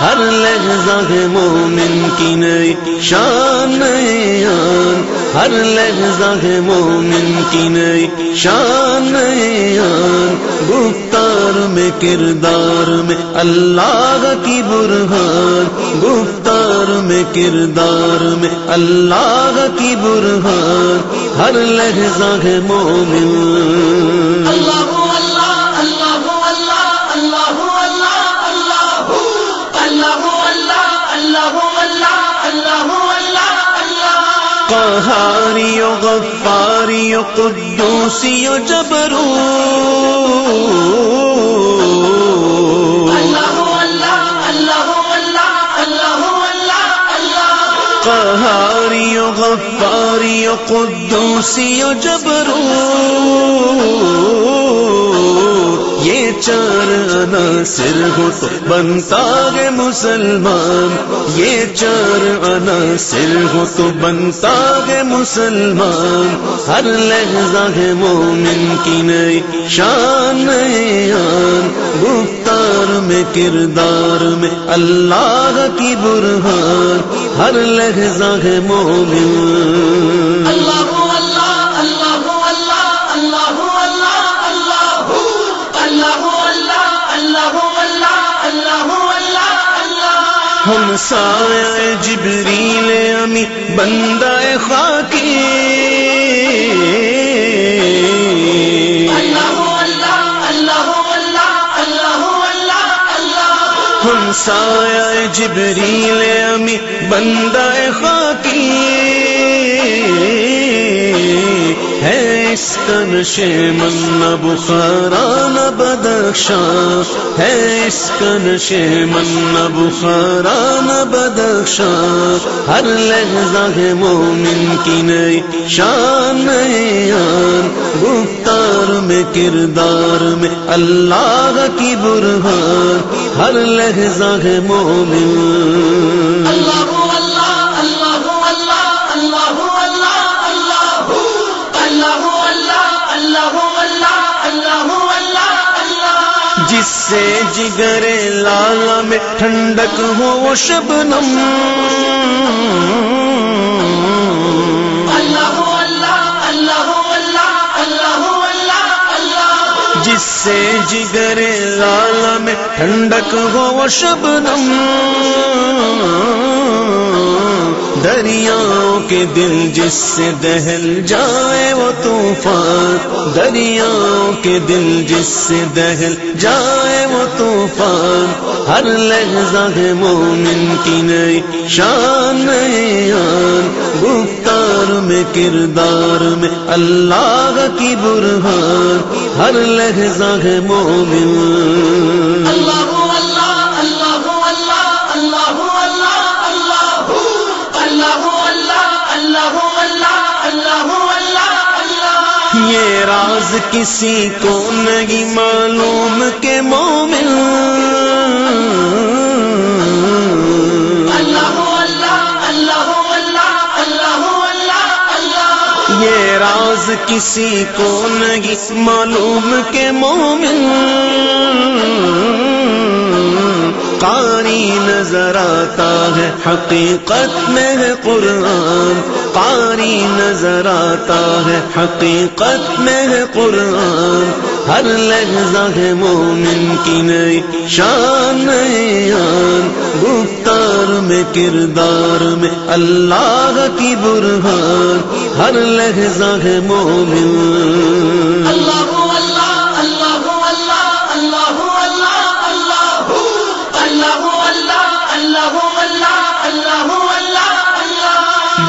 ہر لہجہ ہے مومن کی نئی شان نیان ہر لہجہ ہے مومن کی نئی شان نیان گفتار میں، کردار میں اللہ کی برہان۔ گفتار میں، کردار میں اللہ کی برہان۔ ہر لہجہ ہے مومن۔ اللہ قہاری و غفاری و قدوسی و جبرو قہاری و غفاری و قدوسی و جبرو یہ چار عناصر ہو تو بنتا ہے مسلمان۔ یہ چار عناصر ہو تو بنتا ہے مسلمان۔ ہر لہجہ ہے مومن کی نئی شان نیان گفتار میں، کردار میں اللہ کی برہان۔ ہر لہجہ ہے مومن۔ اللہ ہم سایہ جبریل امی بندہ خاکی۔ اللہ اللہ اللہ اللہ اللہ اللہ ہم سایہ جبریل امی بندہ خاکی۔ کا نشے من نہ بخارا نہ بدخشاں ہے اس کا نشے من نہ بخارا نہ بدخشاں ہر لہجہ ہے مومن کی نئی شان نیان گفتار میں کردار میں اللہ کی برہان ہر لہجہ ہے مومن اللہ اللہ اللہ اللہ اللہ اللہ اللہ اللہ اللہ اللہ. جس سے جگر لالا میں ٹھنڈک ہو وہ شبنم۔ اللہ اللہ اللہ اللہ اللہ اللہ. جس سے جگر لالا میں ٹھنڈک ہو وہ شبنم۔ دریاؤں کے دل جس سے دہل جائے وہ طوفان، دریاؤں کے دل جس سے دہل جائے وہ طوفان۔ ہر لہجہ ہے مومن کی نئی شان نیان گفتار میں، کردار میں اللہ کی برہان۔ ہر لہجہ ہے مومن۔ اللہ اللہ اللہ اللہ اللہ اللہ اللہ یہ راز کسی کو نہیں معلوم کہ مومن۔ اللہ اللہ اللہ اللہ اللہ اللہ۔ یہ راز کسی کو نہیں معلوم کہ مومن۔ نظر آتا ہے، حقیقت میں ہے قرآن۔ قاری نظر آتا ہے، حقیقت میں ہے قرآن۔ ہر لہجہ ہے مومن کی نئی شان نیان گفتار میں، کردار میں اللہ کی برہان۔ ہر لہجہ ہے مومن۔ اللہ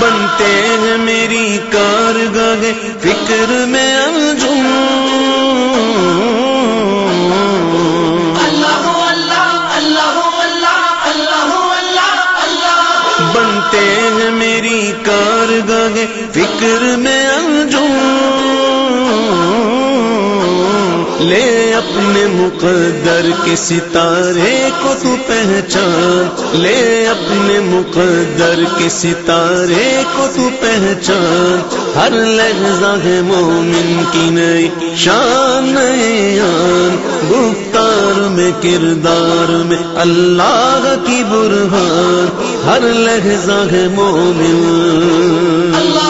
بنتے ہیں میری کارگاہیں فکر میں الجھوں بنتے ہیں میری کارگاہیں فکر میں لے اپنے مقدر کے ستارے کو تو پہچان لے اپنے مقدر کے ستارے کو تو پہچان ہر لہجہ ہے مومن کی نئی شان آن گفتار میں، کردار میں اللہ کی برہان۔ ہر لہجہ ہے مومن۔ اللہ